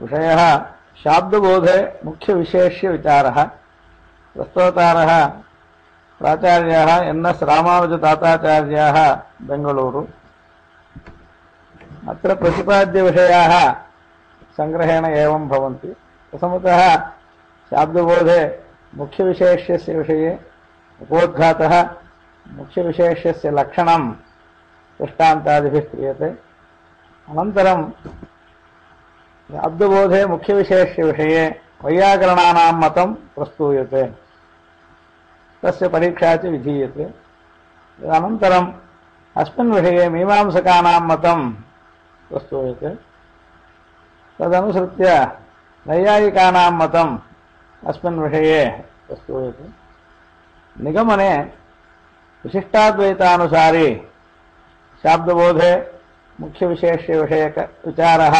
विषयः शाब्दबोधे मुख्यविशेष्यविचारः। प्रस्तोतारः प्राचार्याः N S रामानुजताताचार्याः Bengaluru अत्र प्रतिपाद्यविषयाः सङ्ग्रहेण एवं भवन्ति। प्रथमतः शाब्दबोधे मुख्यविशेष्यस्य विषये उपोद्घातः मुख्यविशेष्यस्य लक्षणं दृष्टान्तादिभिः क्रियते। अनन्तरं शाब्दबोधे मुख्यविशेष्यविषये वैयाकरणानां मतं प्रस्तूयते तस्य परीक्षा च विधीयते अनन्तरम् अस्मिन् विषये मीमांसकानां मतं प्रस्तूयते तदनुसृत्य नैयायिकानां मतम् अस्मिन् विषये प्रस्तूयते निगमने विशिष्टाद्वैतानुसारी शाब्दबोधे मुख्यविशेष्यविषयकविचारः